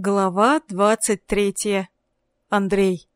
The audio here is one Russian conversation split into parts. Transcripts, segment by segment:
Глава двадцать третья. Андрей.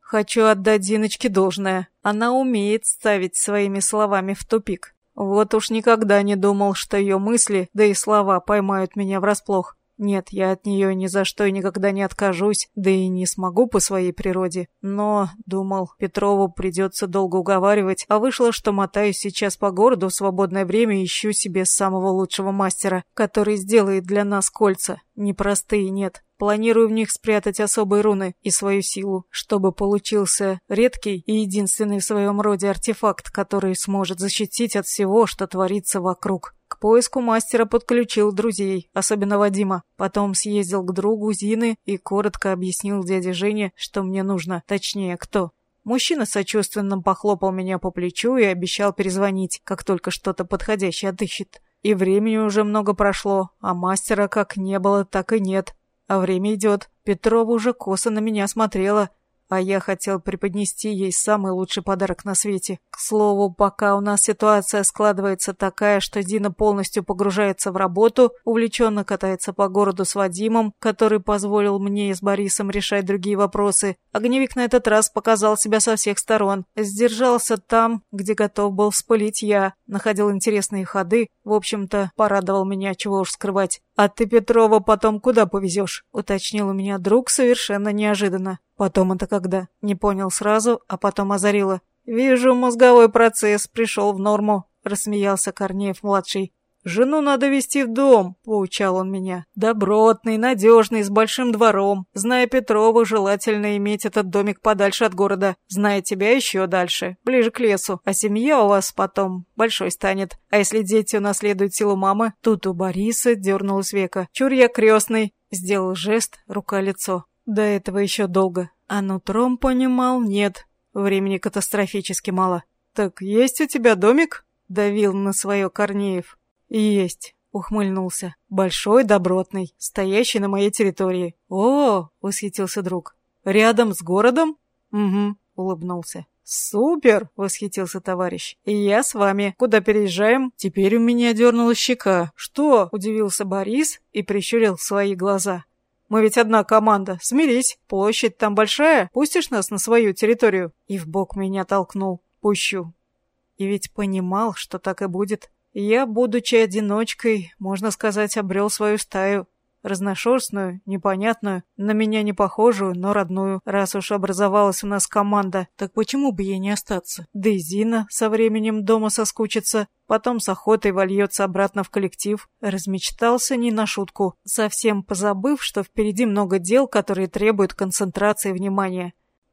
Хочу отдать Зиночке должное. Она умеет ставить своими словами в тупик. Вот уж никогда не думал, что ее мысли, да и слова поймают меня врасплох. Нет, я от нее ни за что и никогда не откажусь, да и не смогу по своей природе. Но, думал, Петрову придется долго уговаривать, а вышло, что мотаюсь сейчас по городу в свободное время ищу себе самого лучшего мастера, который сделает для нас кольца. Непростые, нет. Планирую в них спрятать особые руны и свою силу, чтобы получился редкий и единственный в своем роде артефакт, который сможет защитить от всего, что творится вокруг. К поиску мастера подключил друзей, особенно Вадима. Потом съездил к другу Зины и коротко объяснил дяде Жене, что мне нужно, точнее, кто. Мужчина сочувственно похлопал меня по плечу и обещал перезвонить, как только что-то подходящее отыщет. И времени уже много прошло, а мастера как не было, так и нет. А время идет. Петрова уже косо на меня смотрела, а я хотел преподнести ей самый лучший подарок на свете. К слову, пока у нас ситуация складывается такая, что Дина полностью погружается в работу, увлеченно катается по городу с Вадимом, который позволил мне и с Борисом решать другие вопросы, огневик на этот раз показал себя со всех сторон. Сдержался там, где готов был вспылить я, находил интересные ходы, в общем-то, порадовал меня, чего уж скрывать. «А ты, Петрова, потом куда повезешь?» — уточнил у меня друг совершенно неожиданно. Потом это когда? Не понял сразу, а потом озарило. «Вижу, мозговой процесс пришел в норму», — рассмеялся Корнеев-младший. «Жену надо вести в дом», — поучал он меня. «Добротный, надежный, с большим двором. Зная Петрова, желательно иметь этот домик подальше от города. Зная тебя еще дальше, ближе к лесу. А семья у вас потом большой станет. А если дети унаследуют силу мамы?» Тут у Бориса дернулась века. «Чур я крестный», — сделал жест, рука-лицо. До этого еще долго. А нутром понимал, нет. Времени катастрофически мало. «Так есть у тебя домик?» — давил на свое Корнеев. «Есть», — ухмыльнулся. «Большой, добротный, стоящий на моей территории». «О!» — восхитился друг. «Рядом с городом?» «Угу», — улыбнулся. «Супер!» — восхитился товарищ. «И я с вами. Куда переезжаем?» Теперь у меня дернула щека. «Что?» — удивился Борис и прищурил свои глаза. Мы ведь одна команда. Смирись. Площадь там большая. Пустишь нас на свою территорию?» И в бок меня толкнул. «Пущу». И ведь понимал, что так и будет. Я, будучи одиночкой, можно сказать, обрел свою стаю. Разношерстную, непонятную, на меня не похожую, но родную. Раз уж образовалась у нас команда, так почему бы ей не остаться? Да и Зина со временем дома соскучится, потом с охотой вольется обратно в коллектив. Размечтался не на шутку, совсем позабыв, что впереди много дел, которые требуют концентрации внимания.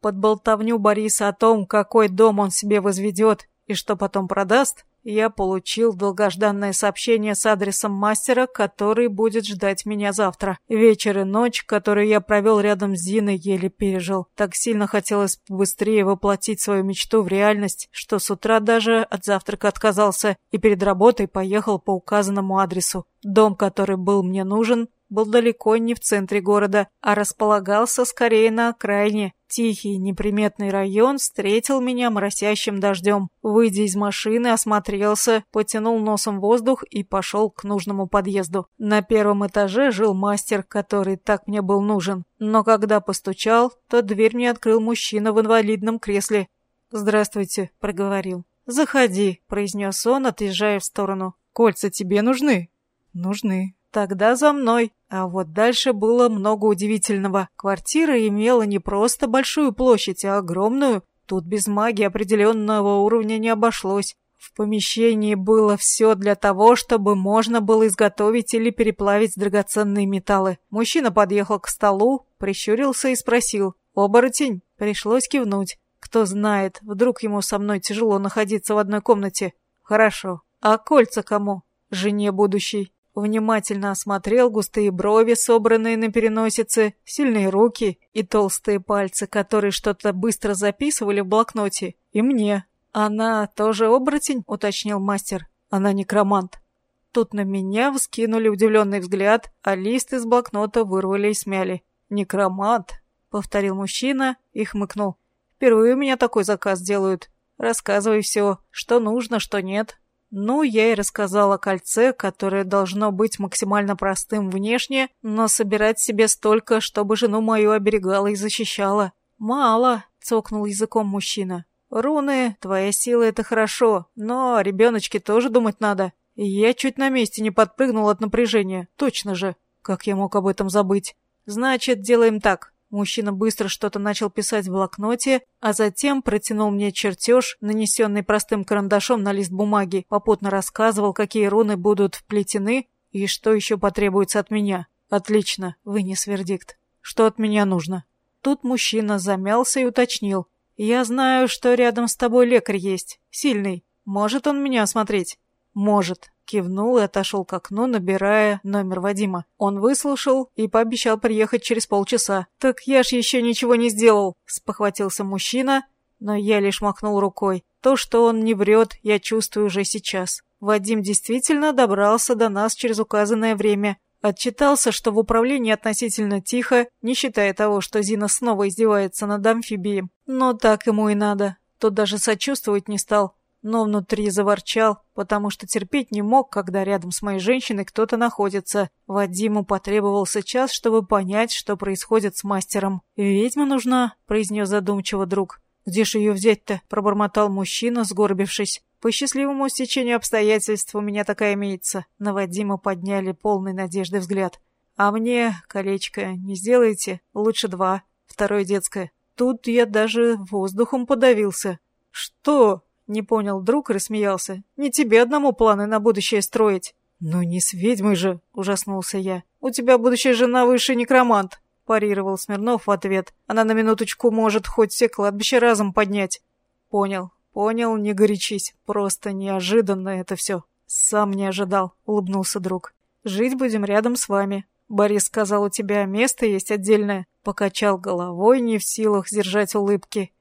Под болтовню Бориса о том, какой дом он себе возведет и что потом продаст, я получил долгожданное сообщение с адресом мастера, который будет ждать меня завтра. Вечер и ночь, которую я провел рядом с Зиной, еле пережил. Так сильно хотелось быстрее воплотить свою мечту в реальность, что с утра даже от завтрака отказался и перед работой поехал по указанному адресу. Дом, который был мне нужен, был далеко не в центре города, а располагался скорее на окраине. Тихий, неприметный район встретил меня моросящим дождем. Выйдя из машины, осмотрелся, потянул носом воздух и пошел к нужному подъезду. На первом этаже жил мастер, который так мне был нужен. Но когда постучал, то дверь мне открыл мужчина в инвалидном кресле. «Здравствуйте», — проговорил. «Заходи», — произнес он, отъезжая в сторону. «Кольца тебе нужны?» «Нужны», Тогда за мной. А вот дальше было много удивительного. Квартира имела не просто большую площадь, а огромную. Тут без магии определенного уровня не обошлось. В помещении было все для того, чтобы можно было изготовить или переплавить драгоценные металлы. Мужчина подъехал к столу, прищурился и спросил. «Оборотень?» Пришлось кивнуть. Кто знает, вдруг ему со мной тяжело находиться в одной комнате. «Хорошо. А кольца кому?» «Жене будущей». Внимательно осмотрел густые брови, собранные на переносице, сильные руки и толстые пальцы, которые что-то быстро записывали в блокноте. И мне. «Она тоже оборотень?» — уточнил мастер. «Она некромант». Тут на меня вскинули удивленный взгляд, а лист из блокнота вырвали и смяли. «Некромант», — повторил мужчина и хмыкнул. «Впервые у меня такой заказ делают. Рассказывай все, что нужно, что нет». Ну, я и рассказал о кольце, которое должно быть максимально простым внешне, но собирать себе столько, чтобы жену мою оберегала и защищала. «Мало», — цокнул языком мужчина. «Руны, твоя сила — это хорошо, но о ребеночке тоже думать надо. Я чуть на месте не подпрыгнул от напряжения, точно же. Как я мог об этом забыть? Значит, делаем так. Мужчина быстро что-то начал писать в блокноте, а затем протянул мне чертеж, нанесенный простым карандашом на лист бумаги, попутно рассказывал, какие руны будут вплетены и что еще потребуется от меня. Отлично, вынес вердикт. Что от меня нужно? Тут мужчина замялся и уточнил. «Я знаю, что рядом с тобой лекарь есть. Сильный. Может он меня осмотреть?» «Может», — кивнул и отошел к окну, набирая номер Вадима. Он выслушал и пообещал приехать через полчаса. «Так я ж еще ничего не сделал», — спохватился мужчина, но я лишь махнул рукой. То, что он не врет, я чувствую уже сейчас. Вадим действительно добрался до нас через указанное время. Отчитался, что в управлении относительно тихо, не считая того, что Зина снова издевается над амфибием. Но так ему и надо. Тот даже сочувствовать не стал но внутри заворчал, потому что терпеть не мог, когда рядом с моей женщиной кто-то находится. Вадиму потребовался час, чтобы понять, что происходит с мастером. «Ведьма нужна», — произнес задумчиво друг. «Где ж ее взять-то?» — пробормотал мужчина, сгорбившись. «По счастливому стечению обстоятельств у меня такая имеется». На Вадима подняли полный надежды взгляд. «А мне колечко не сделаете? Лучше два. Второе детское». Тут я даже воздухом подавился. «Что?» Не понял друг и рассмеялся. «Не тебе одному планы на будущее строить». «Ну не с ведьмой же!» — ужаснулся я. «У тебя будущая жена высший некромант!» — парировал Смирнов в ответ. «Она на минуточку может хоть все кладбища разом поднять». «Понял, понял, не горячись. Просто неожиданно это все. Сам не ожидал», — улыбнулся друг. «Жить будем рядом с вами. Борис сказал, у тебя место есть отдельное». Покачал головой, не в силах сдержать улыбки.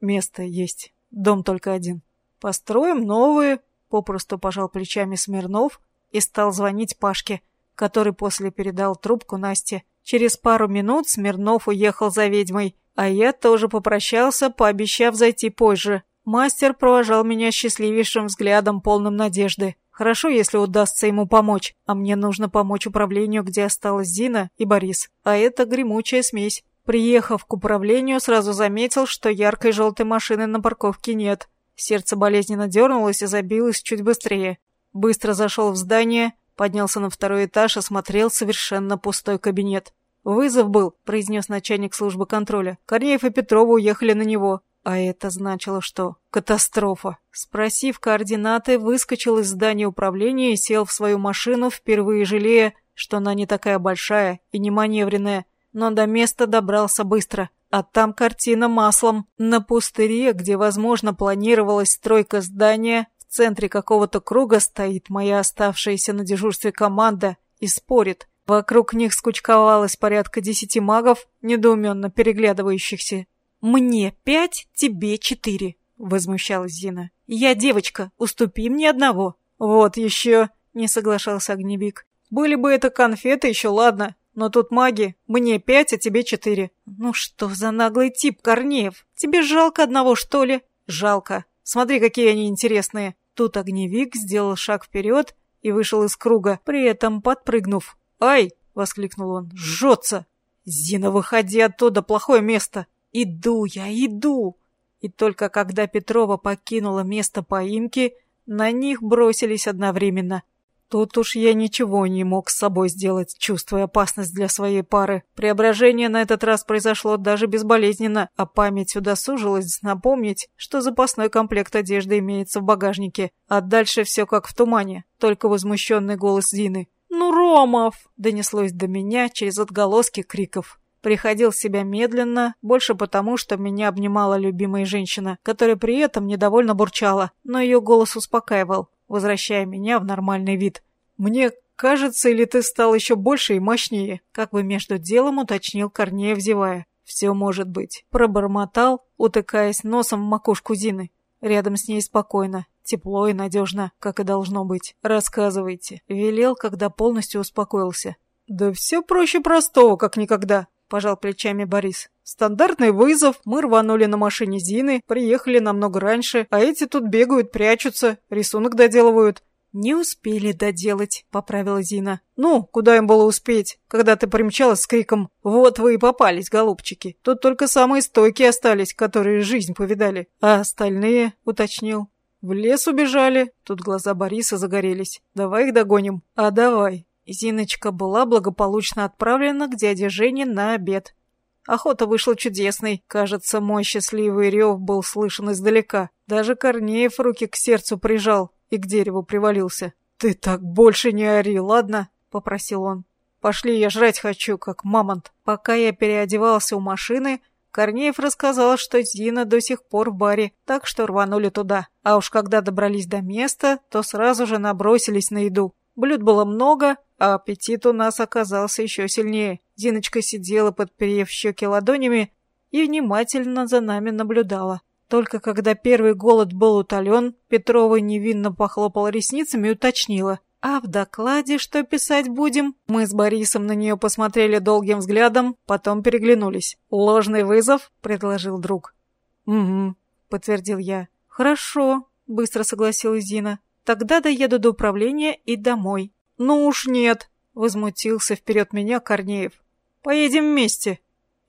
«Место есть. Дом только один. Построим новые, попросту пожал плечами Смирнов и стал звонить Пашке, который после передал трубку Насте. Через пару минут Смирнов уехал за ведьмой, а я тоже попрощался, пообещав зайти позже. Мастер провожал меня счастливейшим взглядом, полным надежды. Хорошо, если удастся ему помочь, а мне нужно помочь управлению, где осталась Зина и Борис. А это гремучая смесь. Приехав к управлению, сразу заметил, что яркой желтой машины на парковке нет. Сердце болезненно дернулось и забилось чуть быстрее. Быстро зашел в здание, поднялся на второй этаж, осмотрел совершенно пустой кабинет. «Вызов был», — произнес начальник службы контроля. Корнеев и Петрова уехали на него. А это значило что? Катастрофа. Спросив координаты, выскочил из здания управления и сел в свою машину, впервые жалея, что она не такая большая и не маневренная, но до места добрался быстро. А там картина маслом. На пустыре, где, возможно, планировалась стройка здания, в центре какого-то круга стоит моя оставшаяся на дежурстве команда и спорит. Вокруг них скучковалось порядка десяти магов, недоуменно переглядывающихся. «Мне пять, тебе четыре», — возмущалась Зина. «Я девочка, уступи мне одного». «Вот еще», — не соглашался Огневик. «Были бы это конфеты, еще ладно. Но тут маги. Мне пять, а тебе четыре. Ну что за наглый тип, Корнеев? Тебе жалко одного, что ли? Жалко. Смотри, какие они интересные. Тут огневик сделал шаг вперед и вышел из круга, при этом подпрыгнув. «Ай!» — воскликнул он. «Жжется!» «Зина, выходи оттуда, плохое место!» «Иду я, иду!» И только когда Петрова покинула место поимки, на них бросились одновременно — Тут уж я ничего не мог с собой сделать, чувствуя опасность для своей пары. Преображение на этот раз произошло даже безболезненно, а память удосужилась напомнить, что запасной комплект одежды имеется в багажнике. А дальше все как в тумане, только возмущенный голос Зины. «Ну, Ромов!» — донеслось до меня через отголоски криков. Приходил в себя медленно, больше потому, что меня обнимала любимая женщина, которая при этом недовольно бурчала, но ее голос успокаивал возвращая меня в нормальный вид. «Мне кажется, или ты стал еще больше и мощнее?» Как бы между делом уточнил Корнеев, зевая. «Все может быть». Пробормотал, утыкаясь носом в макушку Зины. Рядом с ней спокойно, тепло и надежно, как и должно быть. «Рассказывайте», — велел, когда полностью успокоился. «Да все проще простого, как никогда», — пожал плечами Борис. Стандартный вызов, мы рванули на машине Зины, приехали намного раньше, а эти тут бегают, прячутся, рисунок доделывают. «Не успели доделать», — поправила Зина. «Ну, куда им было успеть, когда ты примчалась с криком «Вот вы и попались, голубчики! Тут только самые стойкие остались, которые жизнь повидали. А остальные?» — уточнил. «В лес убежали». Тут глаза Бориса загорелись. «Давай их догоним». «А давай». Зиночка была благополучно отправлена к дяде Жене на обед. Охота вышла чудесной. Кажется, мой счастливый рев был слышен издалека. Даже Корнеев руки к сердцу прижал и к дереву привалился. «Ты так больше не ори, ладно?» — попросил он. «Пошли, я жрать хочу, как мамонт». Пока я переодевался у машины, Корнеев рассказал, что Зина до сих пор в баре, так что рванули туда. А уж когда добрались до места, то сразу же набросились на еду. Блюд было много, а аппетит у нас оказался еще сильнее. Зиночка сидела, подперев щеки ладонями, и внимательно за нами наблюдала. Только когда первый голод был утолен, Петрова невинно похлопала ресницами и уточнила. «А в докладе что писать будем?» Мы с Борисом на нее посмотрели долгим взглядом, потом переглянулись. «Ложный вызов?» — предложил друг. «Угу», — подтвердил я. «Хорошо», — быстро согласилась Зина. «Тогда доеду до управления и домой». «Ну уж нет», — возмутился вперед меня Корнеев. «Поедем вместе».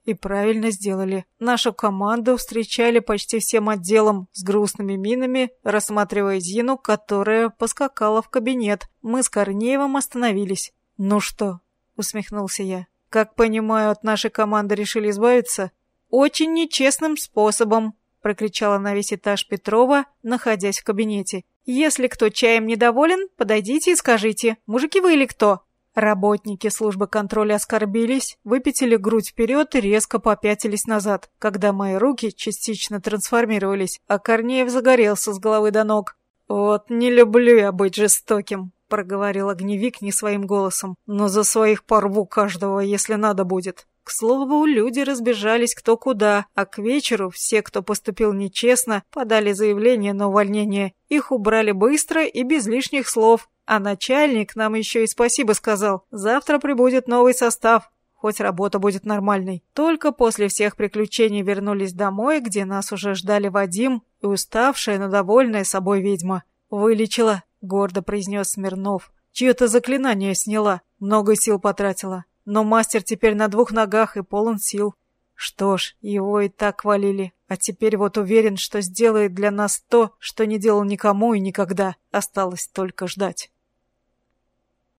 И правильно сделали. Нашу команду встречали почти всем отделом с грустными минами, рассматривая Зину, которая поскакала в кабинет. Мы с Корнеевым остановились. «Ну что?» — усмехнулся я. «Как понимаю, от нашей команды решили избавиться?» «Очень нечестным способом», — прокричала на весь этаж Петрова, находясь в кабинете. «Если кто чаем недоволен, подойдите и скажите, мужики вы или кто?» Работники службы контроля оскорбились, выпятили грудь вперед и резко попятились назад, когда мои руки частично трансформировались, а Корнеев загорелся с головы до ног. «Вот не люблю я быть жестоким», — проговорил огневик не своим голосом, «но за своих порву каждого, если надо будет». К слову, люди разбежались кто куда, а к вечеру все, кто поступил нечестно, подали заявление на увольнение. Их убрали быстро и без лишних слов, а начальник нам еще и спасибо сказал. Завтра прибудет новый состав, хоть работа будет нормальной. Только после всех приключений вернулись домой, где нас уже ждали Вадим и уставшая, но довольная собой ведьма. «Вылечила», — гордо произнес Смирнов. «Чье-то заклинание сняла, много сил потратила. Но мастер теперь на двух ногах и полон сил. Что ж, его и так хвалили, а теперь вот уверен, что сделает для нас то, что не делал никому и никогда. Осталось только ждать».